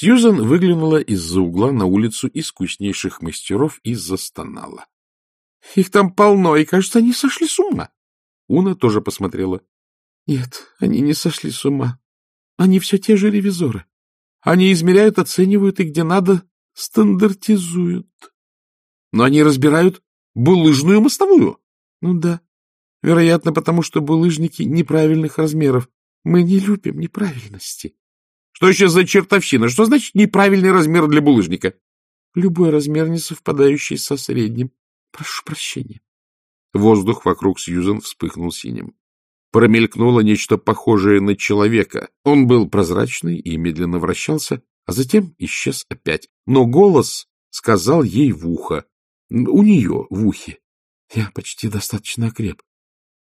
Сьюзан выглянула из-за угла на улицу искуснейших мастеров и застонала. — Их там полно, и, кажется, они сошли с ума. Уна тоже посмотрела. — Нет, они не сошли с ума. Они все те же ревизоры. Они измеряют, оценивают и, где надо, стандартизуют. Но они разбирают булыжную мостовую. Ну да. Вероятно, потому что булыжники неправильных размеров. Мы не любим неправильности. Что еще за чертовщина? Что значит неправильный размер для булыжника? Любой размер, не совпадающий со средним. Прошу прощения. Воздух вокруг Сьюзен вспыхнул синим. Промелькнуло нечто похожее на человека. Он был прозрачный и медленно вращался, а затем исчез опять. Но голос сказал ей в ухо. У нее в ухе. Я почти достаточно окреп.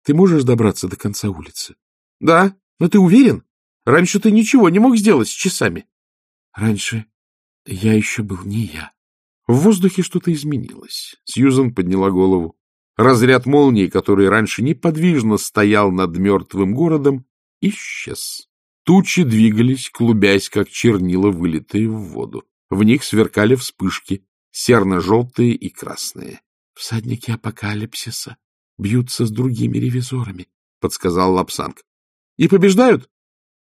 Ты можешь добраться до конца улицы? — Да. Но ты уверен? Раньше ты ничего не мог сделать с часами. — Раньше я еще был не я. В воздухе что-то изменилось. Сьюзан подняла голову. Разряд молнии, который раньше неподвижно стоял над мертвым городом, исчез. Тучи двигались, клубясь, как чернила, вылитые в воду. В них сверкали вспышки, серно-желтые и красные. — Всадники апокалипсиса бьются с другими ревизорами, — подсказал Лапсанг. — И побеждают?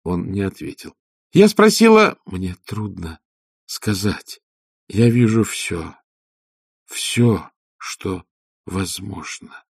Он не ответил. — Я спросила... — Мне трудно сказать. Я вижу все. Все, что возможно.